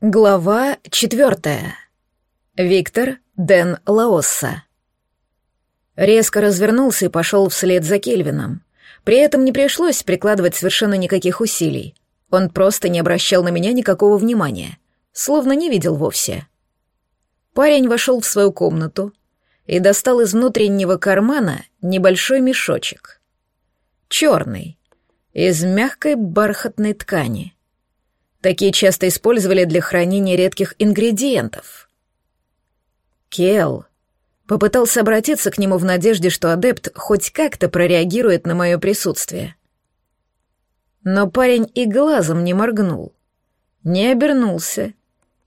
Глава четвертая. Виктор Ден Лаосса. Резко развернулся и пошел вслед за Кельвином. При этом не пришлось прикладывать совершенно никаких усилий. Он просто не обращал на меня никакого внимания, словно не видел вовсе. Парень вошел в свою комнату и достал из внутреннего кармана небольшой мешочек. Черный, из мягкой бархатной ткани — Такие часто использовали для хранения редких ингредиентов. Кел попытался обратиться к нему в надежде, что адепт хоть как-то прореагирует на мое присутствие. Но парень и глазом не моргнул, не обернулся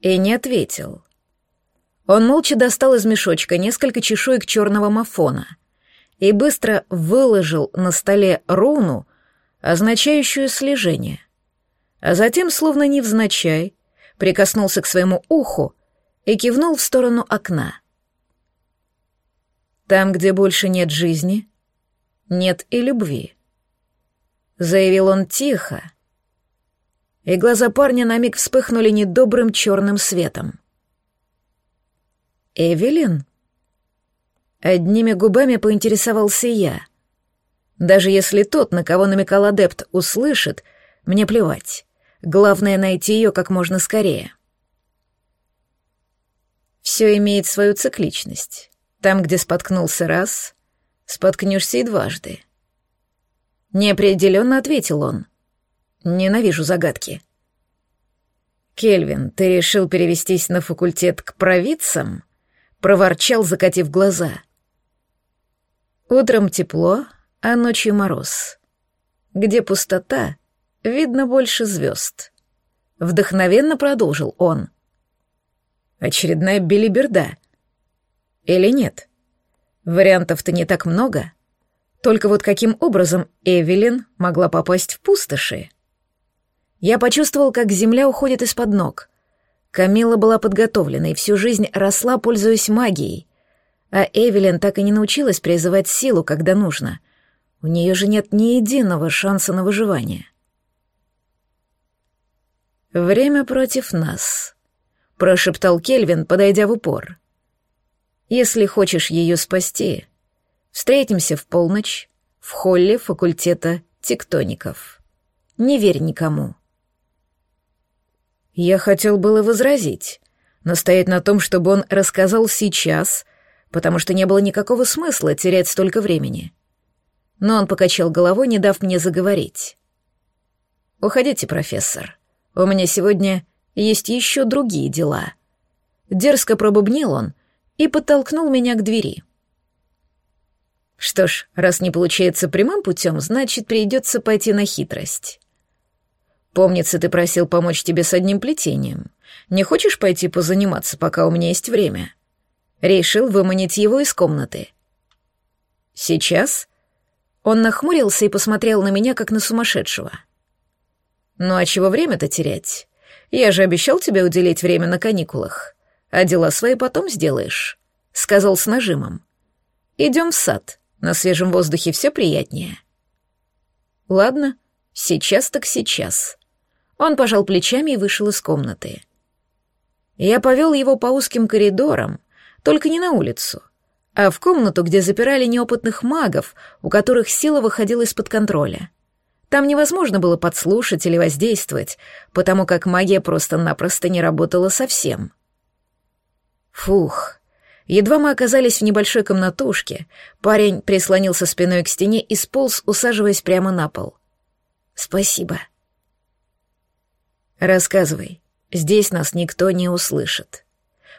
и не ответил. Он молча достал из мешочка несколько чешуек черного мафона и быстро выложил на столе руну, означающую слежение — а затем, словно невзначай, прикоснулся к своему уху и кивнул в сторону окна. «Там, где больше нет жизни, нет и любви», — заявил он тихо, и глаза парня на миг вспыхнули недобрым черным светом. «Эвелин?» Одними губами поинтересовался я. Даже если тот, на кого намекал адепт, услышит, мне плевать. Главное — найти ее как можно скорее. Все имеет свою цикличность. Там, где споткнулся раз, споткнешься и дважды. Неопределенно ответил он. Ненавижу загадки. «Кельвин, ты решил перевестись на факультет к провидцам?» — проворчал, закатив глаза. «Утром тепло, а ночью мороз. Где пустота, видно больше звезд. Вдохновенно продолжил он. Очередная белиберда. Или нет? Вариантов-то не так много. Только вот каким образом Эвелин могла попасть в пустоши? Я почувствовал, как земля уходит из-под ног. Камила была подготовлена и всю жизнь росла, пользуясь магией. А Эвелин так и не научилась призывать силу, когда нужно. У нее же нет ни единого шанса на выживание. «Время против нас», — прошептал Кельвин, подойдя в упор. «Если хочешь ее спасти, встретимся в полночь в холле факультета тектоников. Не верь никому». Я хотел было возразить, настоять на том, чтобы он рассказал сейчас, потому что не было никакого смысла терять столько времени. Но он покачал головой, не дав мне заговорить. «Уходите, профессор», у меня сегодня есть еще другие дела». Дерзко пробубнил он и подтолкнул меня к двери. Что ж, раз не получается прямым путем, значит, придется пойти на хитрость. Помнится, ты просил помочь тебе с одним плетением. Не хочешь пойти позаниматься, пока у меня есть время? Решил выманить его из комнаты. Сейчас? Он нахмурился и посмотрел на меня, как на сумасшедшего. — ну а чего время-то терять? Я же обещал тебе уделить время на каникулах. А дела свои потом сделаешь», — сказал с нажимом. «Идем в сад. На свежем воздухе все приятнее». «Ладно, сейчас так сейчас». Он пожал плечами и вышел из комнаты. Я повел его по узким коридорам, только не на улицу, а в комнату, где запирали неопытных магов, у которых сила выходила из-под контроля. Там невозможно было подслушать или воздействовать, потому как магия просто-напросто не работала совсем. Фух. Едва мы оказались в небольшой комнатушке, парень прислонился спиной к стене и сполз, усаживаясь прямо на пол. «Спасибо». «Рассказывай. Здесь нас никто не услышит».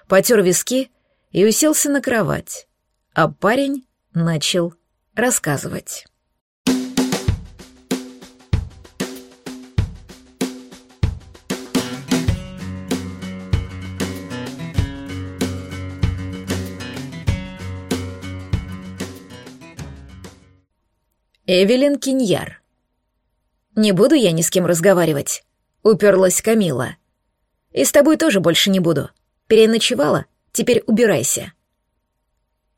Потер виски и уселся на кровать, а парень начал рассказывать. Эвелин Киньяр. «Не буду я ни с кем разговаривать», — уперлась Камила. «И с тобой тоже больше не буду. Переночевала? Теперь убирайся».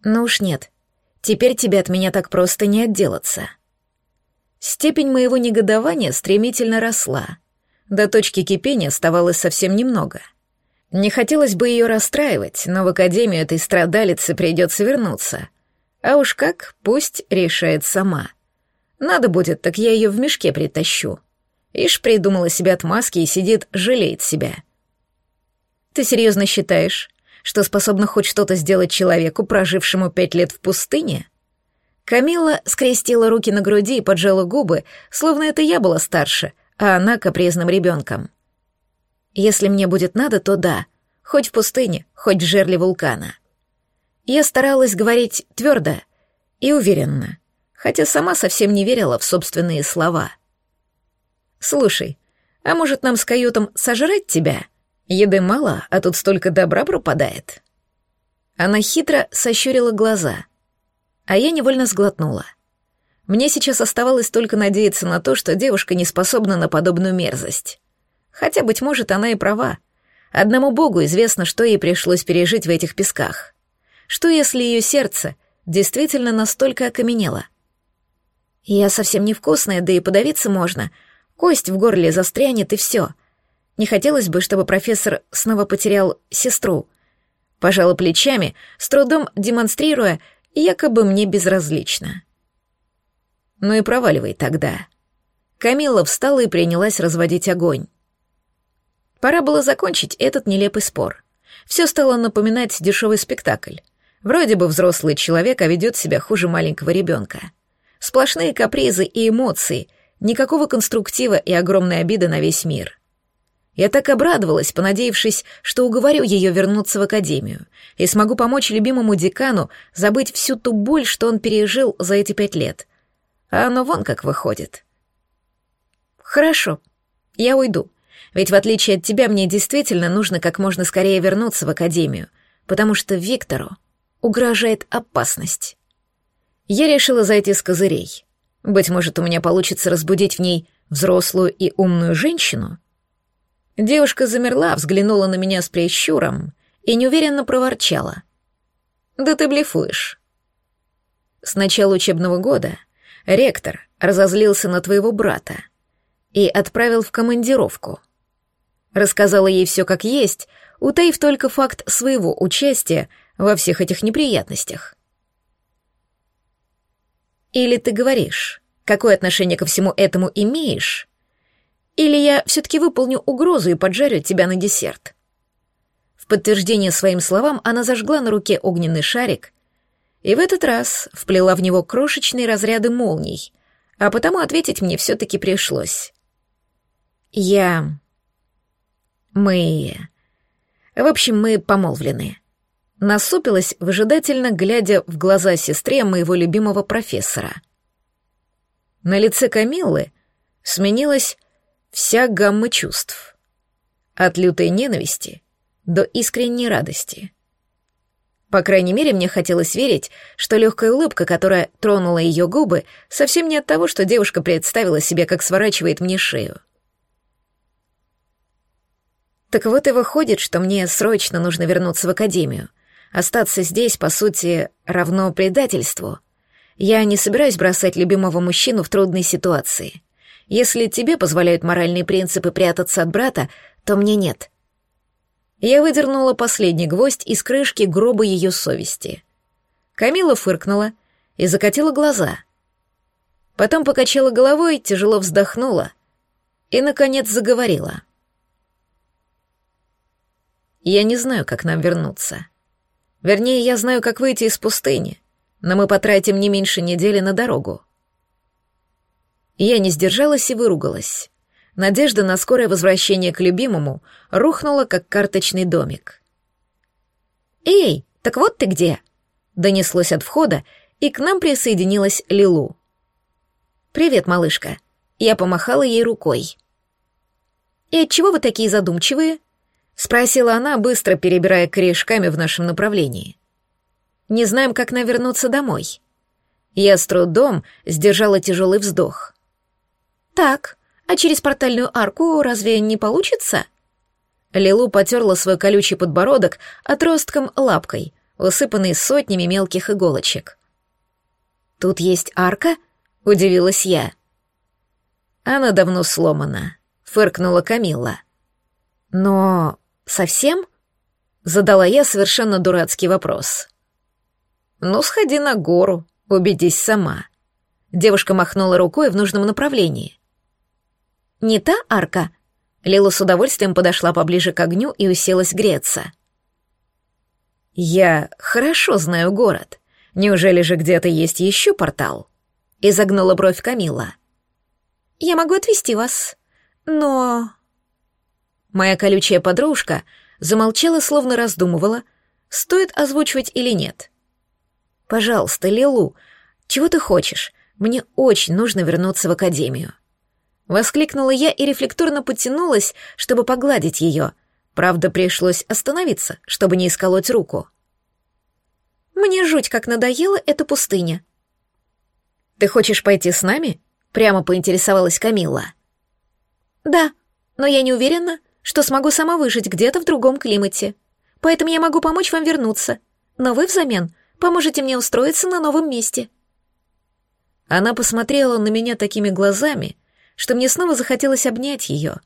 «Ну уж нет. Теперь тебе от меня так просто не отделаться». Степень моего негодования стремительно росла. До точки кипения оставалось совсем немного. Не хотелось бы ее расстраивать, но в академию этой страдалицы придется вернуться. А уж как, пусть решает сама. Надо будет, так я ее в мешке притащу. Ишь придумала себе отмазки и сидит, жалеет себя. Ты серьезно считаешь, что способна хоть что-то сделать человеку, прожившему пять лет в пустыне? Камила скрестила руки на груди и поджала губы, словно это я была старше, а она капризным ребенком. Если мне будет надо, то да, хоть в пустыне, хоть в жерле вулкана. Я старалась говорить твердо и уверенно, хотя сама совсем не верила в собственные слова — «Слушай, а может нам с каютом сожрать тебя? Еды мало, а тут столько добра пропадает». Она хитро сощурила глаза, а я невольно сглотнула. Мне сейчас оставалось только надеяться на то, что девушка не способна на подобную мерзость. Хотя, быть может, она и права. Одному богу известно, что ей пришлось пережить в этих песках. Что, если ее сердце действительно настолько окаменело? Я совсем невкусная, да и подавиться можно — Кость в горле застрянет, и все. Не хотелось бы, чтобы профессор снова потерял сестру. Пожала плечами, с трудом демонстрируя, якобы мне безразлично. Ну и проваливай тогда. Камила встала и принялась разводить огонь. Пора было закончить этот нелепый спор. Все стало напоминать дешевый спектакль. Вроде бы взрослый человек, а ведет себя хуже маленького ребенка. Сплошные капризы и эмоции, Никакого конструктива и огромной обиды на весь мир. Я так обрадовалась, понадеявшись, что уговорю ее вернуться в академию и смогу помочь любимому декану забыть всю ту боль, что он пережил за эти пять лет. А оно вон как выходит. Хорошо, я уйду. Ведь в отличие от тебя мне действительно нужно как можно скорее вернуться в академию, потому что Виктору угрожает опасность. Я решила зайти с козырей. Быть может, у меня получится разбудить в ней взрослую и умную женщину? Девушка замерла, взглянула на меня с прищуром и неуверенно проворчала. «Да ты блефуешь». С начала учебного года ректор разозлился на твоего брата и отправил в командировку. Рассказала ей все как есть, утаив только факт своего участия во всех этих неприятностях. Или ты говоришь, какое отношение ко всему этому имеешь? Или я все-таки выполню угрозу и поджарю тебя на десерт?» В подтверждение своим словам она зажгла на руке огненный шарик и в этот раз вплела в него крошечные разряды молний, а потому ответить мне все-таки пришлось. «Я... мы... В общем, мы помолвлены». Насупилась, выжидательно глядя в глаза сестре моего любимого профессора. На лице Камиллы сменилась вся гамма чувств. От лютой ненависти до искренней радости. По крайней мере, мне хотелось верить, что легкая улыбка, которая тронула ее губы, совсем не от того, что девушка представила себе, как сворачивает мне шею. Так вот и выходит, что мне срочно нужно вернуться в академию — Остаться здесь, по сути, равно предательству. Я не собираюсь бросать любимого мужчину в трудной ситуации. Если тебе позволяют моральные принципы прятаться от брата, то мне нет. Я выдернула последний гвоздь из крышки гроба ее совести. Камила фыркнула и закатила глаза. Потом покачала головой, тяжело вздохнула и, наконец, заговорила. «Я не знаю, как нам вернуться». Вернее, я знаю, как выйти из пустыни, но мы потратим не меньше недели на дорогу. Я не сдержалась и выругалась. Надежда на скорое возвращение к любимому рухнула, как карточный домик. «Эй, так вот ты где!» Донеслось от входа, и к нам присоединилась Лилу. «Привет, малышка!» Я помахала ей рукой. «И отчего вы такие задумчивые?» — спросила она, быстро перебирая корешками в нашем направлении. «Не знаем, как нам вернуться домой». Я с трудом сдержала тяжелый вздох. «Так, а через портальную арку разве не получится?» Лилу потерла свой колючий подбородок отростком лапкой, усыпанный сотнями мелких иголочек. «Тут есть арка?» — удивилась я. «Она давно сломана», — фыркнула Камилла. «Но Совсем? Задала я совершенно дурацкий вопрос. «Ну, сходи на гору, убедись сама». Девушка махнула рукой в нужном направлении. «Не та арка?» Лила с удовольствием подошла поближе к огню и уселась греться. «Я хорошо знаю город. Неужели же где-то есть еще портал?» Изогнула бровь Камила. «Я могу отвезти вас, но...» Моя колючая подружка замолчала, словно раздумывала, стоит озвучивать или нет. «Пожалуйста, Лилу, чего ты хочешь? Мне очень нужно вернуться в академию». Воскликнула я и рефлекторно потянулась, чтобы погладить ее. Правда, пришлось остановиться, чтобы не исколоть руку. «Мне жуть как надоела эта пустыня». «Ты хочешь пойти с нами?» — прямо поинтересовалась Камилла. «Да, но я не уверена, что смогу сама выжить где-то в другом климате. Поэтому я могу помочь вам вернуться. Но вы взамен поможете мне устроиться на новом месте». Она посмотрела на меня такими глазами, что мне снова захотелось обнять ее.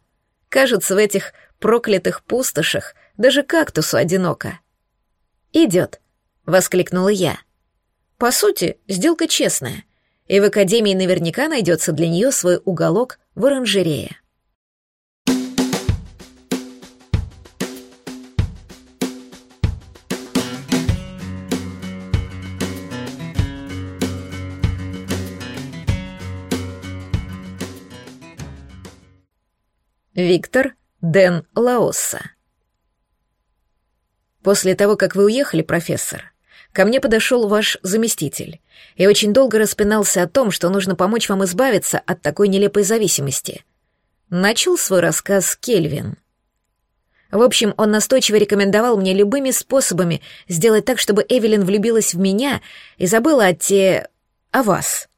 Кажется, в этих проклятых пустошах даже кактусу одиноко. «Идет», — воскликнула я. «По сути, сделка честная, и в Академии наверняка найдется для нее свой уголок в оранжерее». Виктор Ден Лаоса. После того, как вы уехали, профессор, ко мне подошел ваш заместитель и очень долго распинался о том, что нужно помочь вам избавиться от такой нелепой зависимости. Начал свой рассказ Кельвин. В общем, он настойчиво рекомендовал мне любыми способами сделать так, чтобы Эвелин влюбилась в меня и забыла о те... о вас.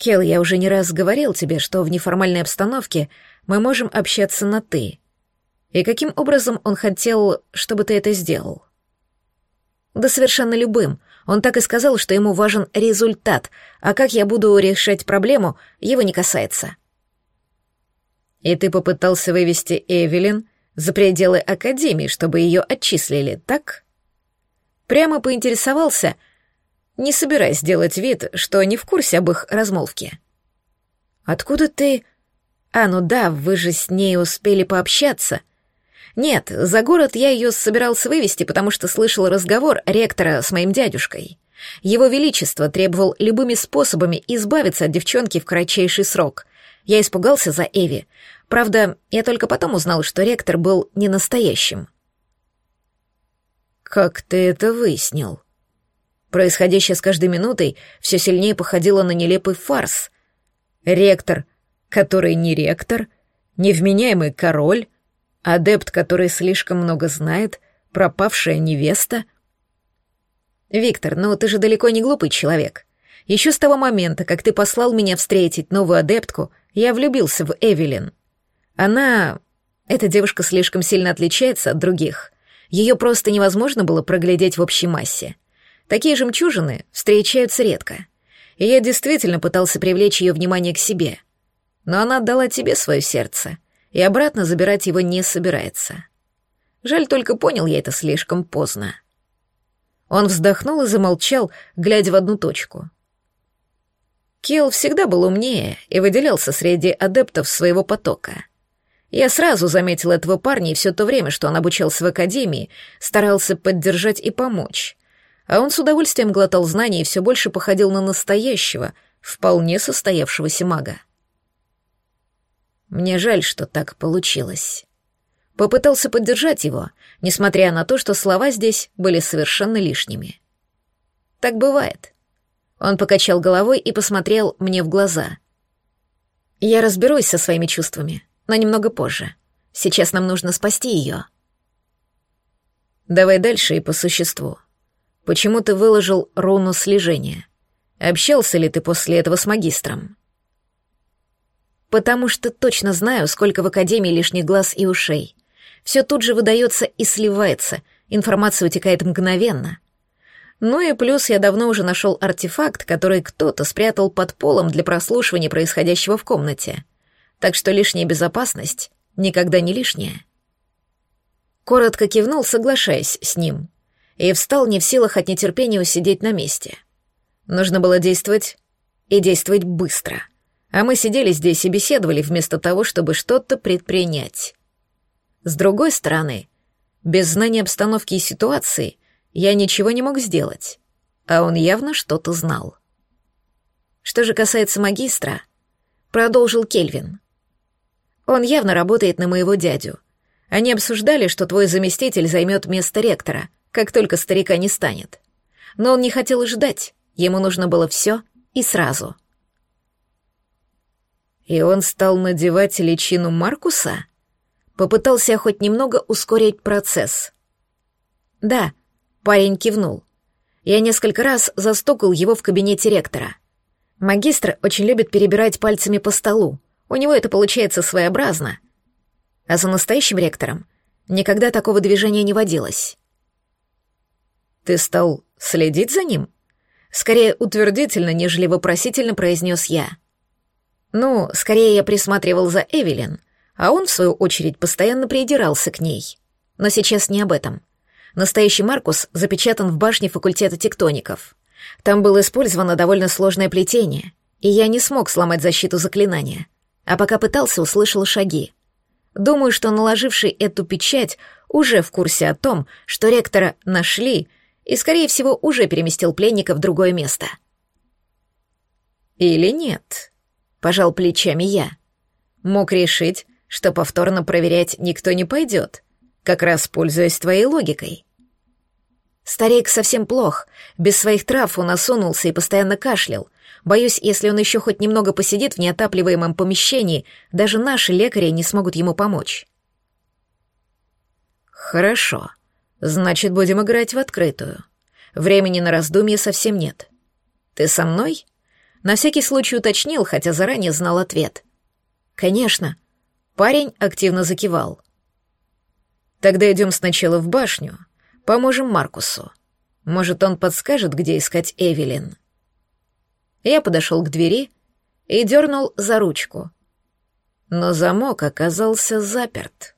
Кел, я уже не раз говорил тебе, что в неформальной обстановке мы можем общаться на «ты». И каким образом он хотел, чтобы ты это сделал? Да совершенно любым. Он так и сказал, что ему важен результат, а как я буду решать проблему, его не касается. И ты попытался вывести Эвелин за пределы Академии, чтобы ее отчислили, так? Прямо поинтересовался — не собираясь делать вид, что не в курсе об их размолвке. «Откуда ты...» «А, ну да, вы же с ней успели пообщаться». «Нет, за город я ее собирался вывести, потому что слышал разговор ректора с моим дядюшкой. Его Величество требовал любыми способами избавиться от девчонки в кратчайший срок. Я испугался за Эви. Правда, я только потом узнал, что ректор был не настоящим». «Как ты это выяснил?» Происходящее с каждой минутой все сильнее походило на нелепый фарс. Ректор, который не ректор, невменяемый король, адепт, который слишком много знает, пропавшая невеста. «Виктор, ну ты же далеко не глупый человек. Еще с того момента, как ты послал меня встретить новую адептку, я влюбился в Эвелин. Она... Эта девушка слишком сильно отличается от других. Ее просто невозможно было проглядеть в общей массе. Такие жемчужины встречаются редко. И я действительно пытался привлечь ее внимание к себе. Но она отдала тебе свое сердце, и обратно забирать его не собирается. Жаль, только понял я это слишком поздно. Он вздохнул и замолчал, глядя в одну точку. Килл всегда был умнее и выделялся среди адептов своего потока. Я сразу заметил этого парня и все то время, что он обучался в академии, старался поддержать и помочь а он с удовольствием глотал знания и все больше походил на настоящего, вполне состоявшегося мага. Мне жаль, что так получилось. Попытался поддержать его, несмотря на то, что слова здесь были совершенно лишними. Так бывает. Он покачал головой и посмотрел мне в глаза. Я разберусь со своими чувствами, но немного позже. Сейчас нам нужно спасти ее. Давай дальше и по существу. Почему ты выложил руну слежения? Общался ли ты после этого с магистром? Потому что точно знаю, сколько в Академии лишних глаз и ушей. Все тут же выдается и сливается, информация утекает мгновенно. Ну и плюс я давно уже нашел артефакт, который кто-то спрятал под полом для прослушивания происходящего в комнате. Так что лишняя безопасность никогда не лишняя. Коротко кивнул, соглашаясь с ним, и встал не в силах от нетерпения усидеть на месте. Нужно было действовать и действовать быстро. А мы сидели здесь и беседовали вместо того, чтобы что-то предпринять. С другой стороны, без знания обстановки и ситуации я ничего не мог сделать, а он явно что-то знал. Что же касается магистра, продолжил Кельвин. Он явно работает на моего дядю. Они обсуждали, что твой заместитель займет место ректора, как только старика не станет. Но он не хотел ждать, ему нужно было все и сразу. И он стал надевать личину Маркуса? Попытался хоть немного ускорить процесс. Да, парень кивнул. Я несколько раз застукал его в кабинете ректора. Магистр очень любит перебирать пальцами по столу. У него это получается своеобразно. А за настоящим ректором никогда такого движения не водилось. «Ты стал следить за ним?» Скорее утвердительно, нежели вопросительно произнес я. «Ну, скорее я присматривал за Эвелин», а он, в свою очередь, постоянно придирался к ней. Но сейчас не об этом. Настоящий Маркус запечатан в башне факультета тектоников. Там было использовано довольно сложное плетение, и я не смог сломать защиту заклинания. А пока пытался, услышал шаги. Думаю, что наложивший эту печать уже в курсе о том, что ректора нашли и, скорее всего, уже переместил пленника в другое место. «Или нет?» — пожал плечами я. «Мог решить, что повторно проверять никто не пойдет, как раз пользуясь твоей логикой. Старик совсем плох, без своих трав он осунулся и постоянно кашлял. Боюсь, если он еще хоть немного посидит в неотапливаемом помещении, даже наши лекари не смогут ему помочь. Хорошо. Значит, будем играть в открытую. Времени на раздумье совсем нет. Ты со мной? На всякий случай уточнил, хотя заранее знал ответ. Конечно, Парень активно закивал. «Тогда идем сначала в башню, поможем Маркусу. Может, он подскажет, где искать Эвелин?» Я подошел к двери и дернул за ручку. Но замок оказался заперт.